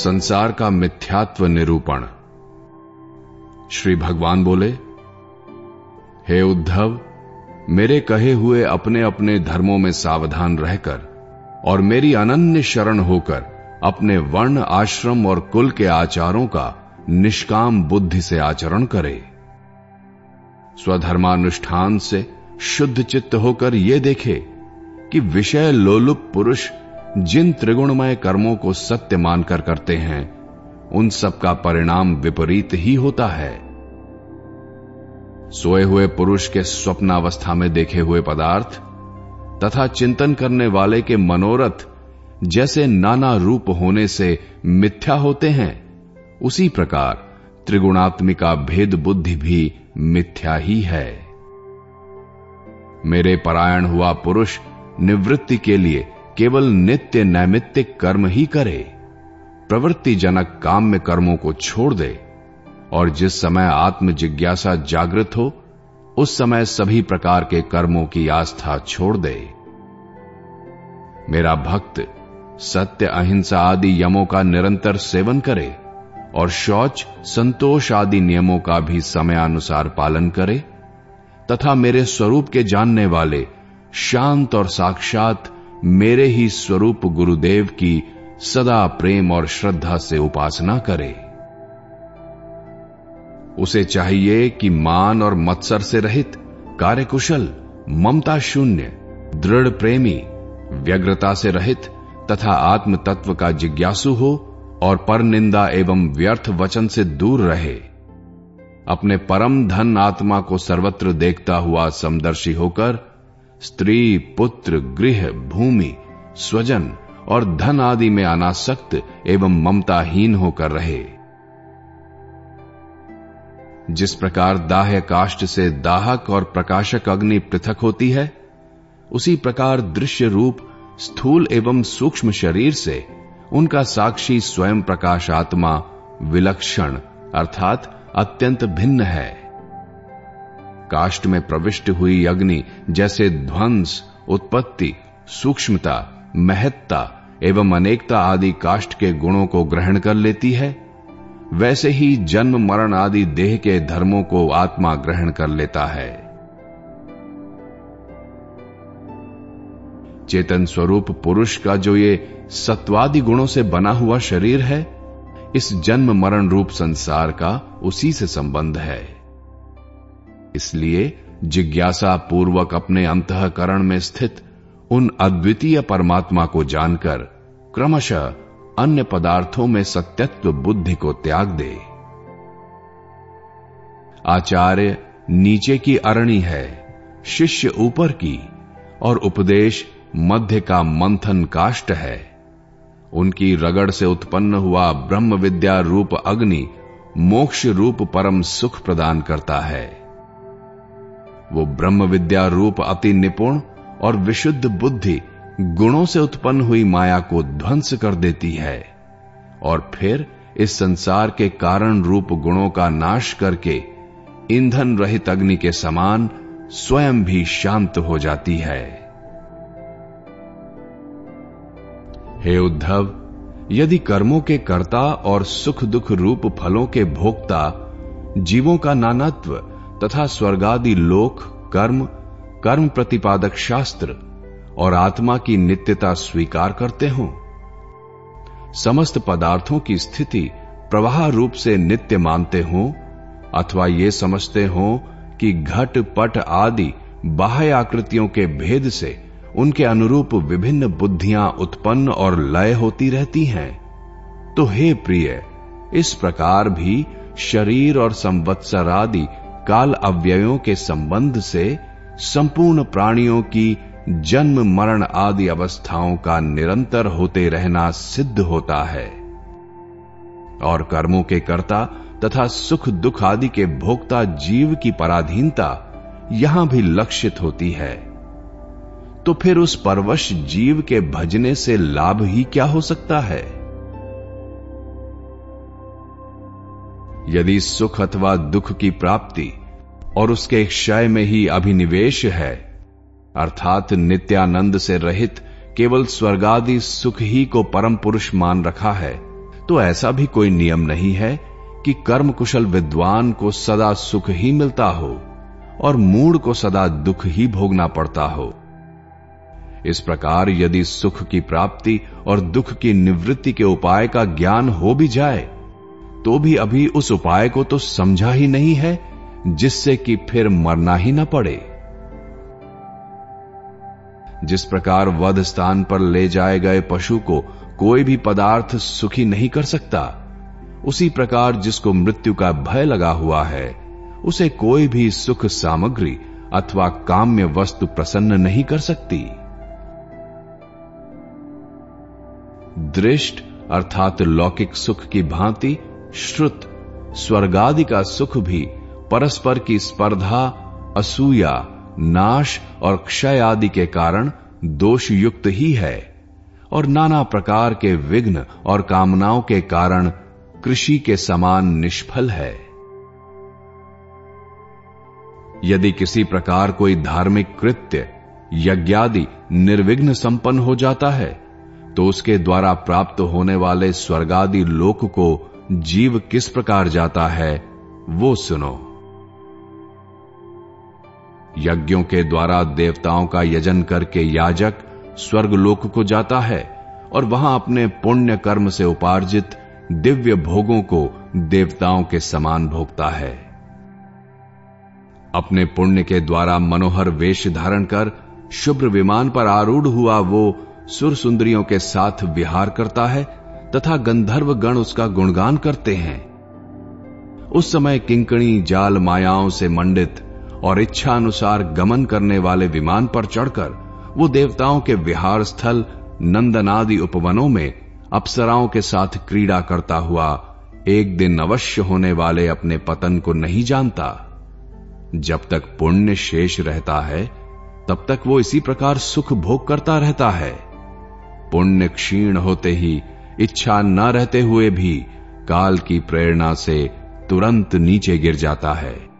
संसार का मिथ्यात्व निरूपण। श्री भगवान बोले, हे उद्धव, मेरे कहे हुए अपने अपने धर्मों में सावधान रहकर और मेरी अनन्य शरण होकर अपने वर्ण, आश्रम और कुल के आचारों का निष्काम बुद्धि से आचरण करे। स्वधर्मानुष्ठान से शुद्ध चित्त होकर ये देखे कि विषय लोलुप पुरुष जिन त्रिगुणमय कर्मों को सत्य मानकर करते हैं, उन सब का परिणाम विपरीत ही होता है। सोए हुए पुरुष के स्वप्नावस्था में देखे हुए पदार्थ, तथा चिंतन करने वाले के मनोरथ, जैसे नाना रूप होने से मिथ्या होते हैं, उसी प्रकार त्रिगुणात्मिका भेद बुद्धि भी मिथ्या ही है। मेरे परायण हुआ पुरुष निवृत्ति के लिए केवल नित्य नैमित्तिक कर्म ही करे। प्रवृत्ति जनक काम में कर्मों को छोड़ दे, और जिस समय आत्म जिज्ञासा जागृत हो, उस समय सभी प्रकार के कर्मों की आस्था छोड़ दे। मेरा भक्त सत्य अहिंसा आदि यमों का निरंतर सेवन करे, और शौच, संतोष आदि नियमों का भी समयानुसार पालन करे, तथा मेरे स्वरूप के जानने वाले शांत और साक्षात मेरे ही स्वरूप गुरुदेव की सदा प्रेम और श्रद्धा से उपासना करे। उसे चाहिए कि मान और मत्सर से रहित, कार्यकुशल, ममता शून्य, दृढ़ प्रेमी, व्यग्रता से रहित तथा आत्म तत्व का जिज्ञासु हो और पर निंदा एवं व्यर्थ वचन से दूर रहे। अपने परम धन आत्मा को सर्वत्र देखता हुआ समदर्शी होकर स्त्री, पुत्र, गृह, भूमि, स्वजन और धन आदि में अनासक्त एवं ममताहीन होकर रहे। जिस प्रकार दाह्य काष्ट से दाहक और प्रकाशक अग्नि पृथक होती है, उसी प्रकार दृश्य रूप, स्थूल एवं सूक्ष्म शरीर से उनका साक्षी स्वयं प्रकाश आत्मा विलक्षण, अर्थात अत्यंत भिन्न है। काष्ट में प्रविष्ट हुई अग्नि जैसे ध्वंस, उत्पत्ति, सूक्ष्मता, महत्ता एवं अनेकता आदि काष्ट के गुणों को ग्रहण कर लेती है। वैसे ही जन्म, मरण आदि देह के धर्मों को आत्मा ग्रहण कर लेता है। चेतन स्वरूप पुरुष का जो ये सत्वादि गुणों से बना हुआ शरीर है, इस जन्म, मरण रूप संसार का उसी से संबंध है। इसलिए जिज्ञासा पूर्वक अपने अंतकरण में स्थित उन अद्वितीय परमात्मा को जानकर क्रमशः अन्य पदार्थों में सत्यत्व बुद्धि को त्याग दे। आचार्य नीचे की अरणी है, शिष्य ऊपर की, और उपदेश मध्य का मंथन काष्ट है। उनकी रगड़ से उत्पन्न हुआ ब्रह्म विद्या रूप अग्नि मोक्ष रूप परम सुख प्रदान करता है। वो ब्रह्म विद्या रूप अति निपुण और विशुद्ध बुद्धि गुणों से उत्पन्न हुई माया को ध्वंस कर देती है और फिर इस संसार के कारण रूप गुणों का नाश करके ईंधन रहित अग्नि के समान स्वयं भी शांत हो जाती है। हे उद्धव, यदि कर्मों के कर्ता और सुख दुख रूप फलों के भोक्ता जीवों का नानात्व तथा स्वर्गादि लोक, कर्म कर्म प्रतिपादक शास्त्र और आत्मा की नित्यता स्वीकार करते हो। समस्त पदार्थों की स्थिति प्रवाह रूप से नित्य मानते हो, अथवा ये समझते हो कि घट, पट आदि बाह्य आकृतियों के भेद से उनके अनुरूप विभिन्न बुद्धियाँ उत्पन्न और लय होती रहती हैं। तो हे प्रिय, इस प्रकार भी शरीर और संवत्सर आदि काल अव्ययों के संबंध से संपूर्ण प्राणियों की जन्म, मरण आदि अवस्थाओं का निरंतर होते रहना सिद्ध होता है। और कर्मों के कर्ता तथा सुख दुख आदि के भोक्ता जीव की पराधीनता यहाँ भी लक्षित होती है। तो फिर उस परवश जीव के भजने से लाभ ही क्या हो सकता है? यदि सुख अथवा दुख की प्राप्ति और उसके क्षय में ही अभिनिवेश है, अर्थात नित्यानंद से रहित केवल स्वर्गादि सुख ही को परम पुरुष मान रखा है तो ऐसा भी कोई नियम नहीं है कि कर्म कुशल विद्वान को सदा सुख ही मिलता हो और मूड को सदा दुख ही भोगना पड़ता हो। इस प्रकार यदि सुख की प्राप्ति और दुख की निवृत्ति के उपाय का ज्ञान हो भी जाए तो भी अभी उस उपाय को तो समझा ही नहीं है, जिससे कि फिर मरना ही ना पड़े। जिस प्रकार वध स्थान पर ले जाए गए पशु को कोई भी पदार्थ सुखी नहीं कर सकता, उसी प्रकार जिसको मृत्यु का भय लगा हुआ है, उसे कोई भी सुख सामग्री अथवा काम्य वस्तु प्रसन्न नहीं कर सकती। दृष्ट अर्थात लौकिक सुख की भांति श्रुत, स्वर्गादि का सुख भी, परस्पर की स्पर्धा, असूया, नाश और क्षय आदि के कारण दोष युक्त ही है। और नाना प्रकार के विघ्न और कामनाओं के कारण कृषि के समान निष्फल है। यदि किसी प्रकार कोई धार्मिक कृत्य, यज्ञादि निर्विघ्न संपन्न हो जाता है तो उसके द्वारा प्राप्त होने वाले स्वर्गादि लोक को जीव किस प्रकार जाता है, वो सुनो। यज्ञों के द्वारा देवताओं का यजन करके याजक स्वर्ग लोक को जाता है और वहाँ अपने पुण्य कर्म से उपार्जित दिव्य भोगों को देवताओं के समान भोगता है। अपने पुण्य के द्वारा मनोहर वेश धारण कर शुभ्र विमान पर आरूढ़ हुआ वो सुर सुंदरियों के साथ विहार करता है तथा गंधर्व गण उसका गुणगान करते हैं। उस समय किंकणी, जाल मायाओं से मंडित और इच्छा अनुसार गमन करने वाले विमान पर चढ़कर वो देवताओं के विहार स्थल, नंदनादि उपवनों में अप्सराओं के साथ क्रीड़ा करता हुआ एक दिन अवश्य होने वाले अपने पतन को नहीं जानता। जब तक पुण्य शेष रहता है, तब तक वो इसी प्रकार सुख भोग करता रहता है। पुण्य क्षीण होते ही इच्छा न रहते हुए भी काल की प्रेरणा से तुरंत नीचे गिर जाता है।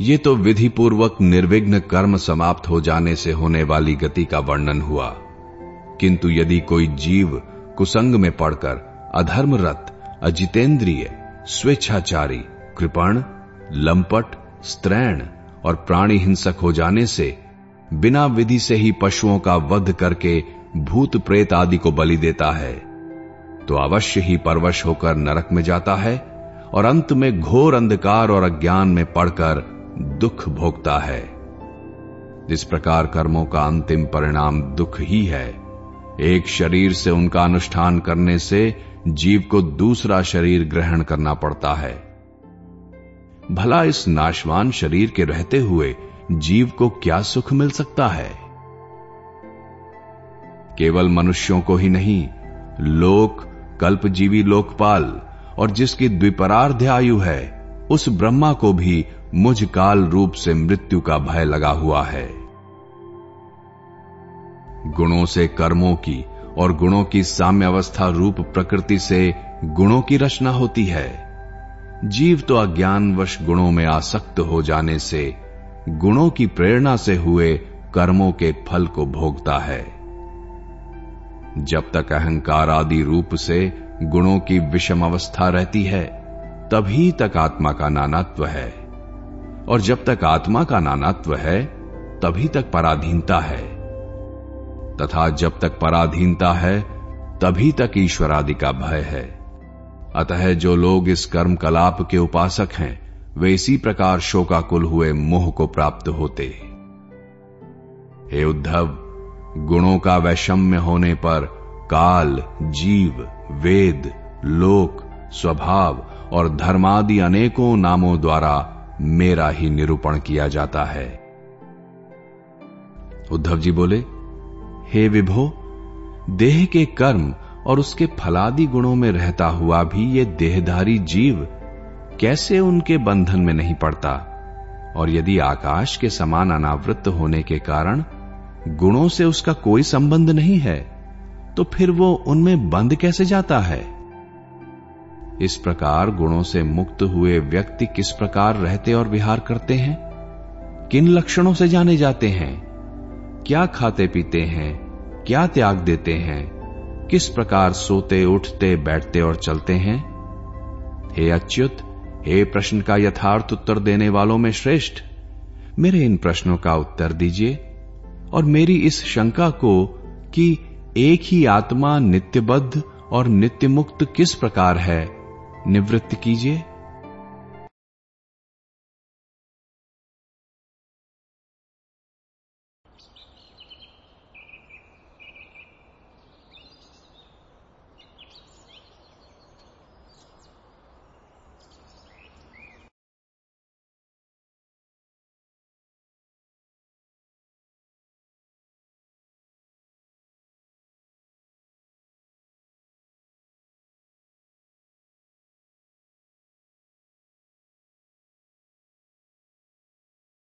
ये तो विधि पूर्वक निर्विघ्न कर्म समाप्त हो जाने से होने वाली गति का वर्णन हुआ। किंतु यदि कोई जीव कुसंग में पड़कर अधर्मरत, अजितेंद्रिय, स्वेच्छाचारी, कृपण, लंपट, स्त्रैण और प्राणी हिंसक हो जाने से, बिना विधि से ही पशुओं का वध करके भूत प्रेत आदि को बलि देता है तो अवश्य ही परवश होकर नरक में जाता है और अंत में घोर अंधकार और अज्ञान में पड़कर दुख भोगता है। जिस प्रकार कर्मों का अंतिम परिणाम दुख ही है। एक शरीर से उनका अनुष्ठान करने से जीव को दूसरा शरीर ग्रहण करना पड़ता है। भला इस नाशवान शरीर के रहते हुए जीव को क्या सुख मिल सकता है? केवल मनुष्यों को ही नहीं, लोक, कल्पजीवी लोकपाल और जिसकी द्विपरार्ध आयु है, उस ब्रह्मा को भी मुझ काल रूप से मृत्यु का भय लगा हुआ है। गुणों से कर्मों की और गुणों की साम्य अवस्था रूप प्रकृति से गुणों की रचना होती है। जीव तो अज्ञानवश गुणों में आसक्त हो जाने से गुणों की प्रेरणा से हुए कर्मों के फल को भोगता है। जब तक अहंकार आदि रूप से गुणों की विषम अवस्था रहती है, तभी तक आत्मा का नानात्व है। और जब तक आत्मा का नानात्व है, तभी तक पराधीनता है। तथा जब तक पराधीनता है, तभी तक ईश्वर आदि का भय है। अतः जो लोग इस कर्म कलाप के उपासक हैं, वे इसी प्रकार शोकाकुल हुए मोह को प्राप्त होते। हे उद्धव गुणों का वैषम्य होने पर काल, जीव, वेद, लोक, स्वभाव और धर्मादि अनेकों नामों द्वारा मेरा ही निरूपण किया जाता है। उद्धव जी बोले, हे विभो, देह के कर्म और उसके फलादि गुणों में रहता हुआ भी ये देहधारी जीव कैसे उनके बंधन में नहीं पड़ता? और यदि आकाश के समान अनावृत होने के कारण गुणों से उसका कोई संबंध नहीं है तो फिर वो उनमें बंद कैसे जाता है? इस प्रकार गुणों से मुक्त हुए व्यक्ति किस प्रकार रहते और विहार करते हैं? किन लक्षणों से जाने जाते हैं? क्या खाते पीते हैं? क्या त्याग देते हैं? किस प्रकार सोते, उठते, बैठते और चलते हैं? हे अच्युत, हे प्रश्न का यथार्थ उत्तर देने वालों में श्रेष्ठ। मेरे इन प्रश्नों का उत्तर दीजिए। और मेरी इस शंका को कि एक ही आत्मा नित्यबद्ध और नित्यमुक्त किस प्रकार है? निवृत्त कीजिए।